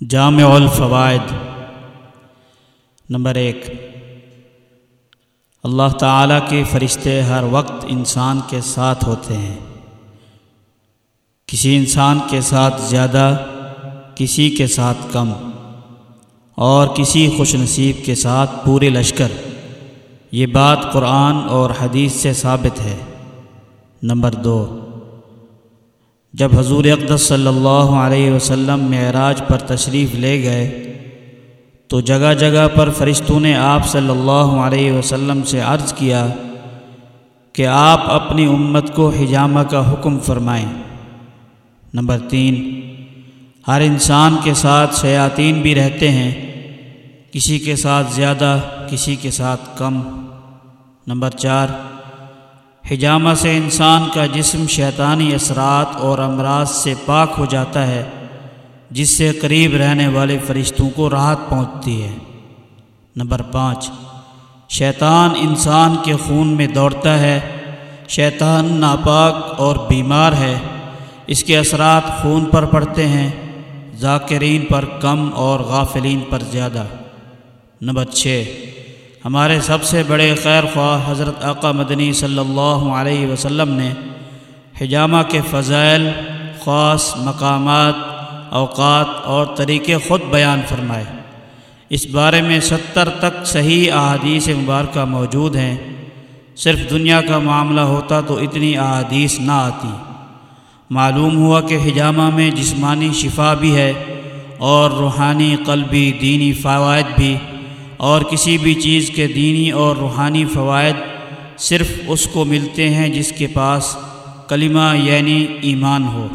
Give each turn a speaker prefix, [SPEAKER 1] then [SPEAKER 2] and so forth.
[SPEAKER 1] جامع الفوائد number ایک۔ اللہ تعالیٰ کے فرشتے ہر وقت انسان کے ساتھ ہوتے ہیں۔ کسی انسان کے ساتھ زیادہ، کسی کے ساتھ کم۔ اور کسی خوش نصیب کے ساتھ پورے لشکر۔ یہ بات قرآن اور حدیث سے ثابت ہے۔ نمبر دو۔ جب حضور اقدس صلی اللہ علیہ وسلم معراج پر تشریف لے گئے، تو جگہ جگہ پر فرشتوں نے آپ صلی اللہ علیہ وسلم سے عرض کیا کہ آپ اپنی امت کو حجامہ کا حکم فرمائیں۔ نمبر تین، ہر انسان کے ساتھ شیاطین بھی رہتے ہیں، کسی کے ساتھ زیادہ، کسی کے ساتھ کم۔ نمبر چار حجامہ سے انسان کا جسم شیطانی اثرات اور امراض سے پاک ہو جاتا ہے، جس سے قریب رہنے والے فرشتوں کو راحت پہنچتی ہے۔ نمبر پانچ، شیطان انسان کے خون میں دوڑتا ہے۔ شیطان ناپاک اور بیمار ہے۔ اس کے اثرات خون پر پڑتے ہیں، ذاکرین پر کم اور غافلین پر زیادہ۔ نمبر چھ ہمارے سب سے بڑے خیر خواہ حضرت آقا مدنی صلی اللہ علیہ وسلم نے حجامہ کے فضائل، خاص مقامات، اوقات اور طریقے خود بیان فرمائے۔ اس بارے میں ستر تک صحیح احادیث مبارکہ موجود ہیں۔ صرف دنیا کا معاملہ ہوتا تو اتنی احادیث نہ آتی۔ معلوم ہوا کہ حجامہ میں جسمانی شفا بھی ہے اور روحانی قلبی، دینی فوائد بھی۔ اور کسی بھی چیز کے دینی اور روحانی فوائد صرف اس کو ملتے ہیں جس کے پاس کلمہ یعنی ایمان ہو۔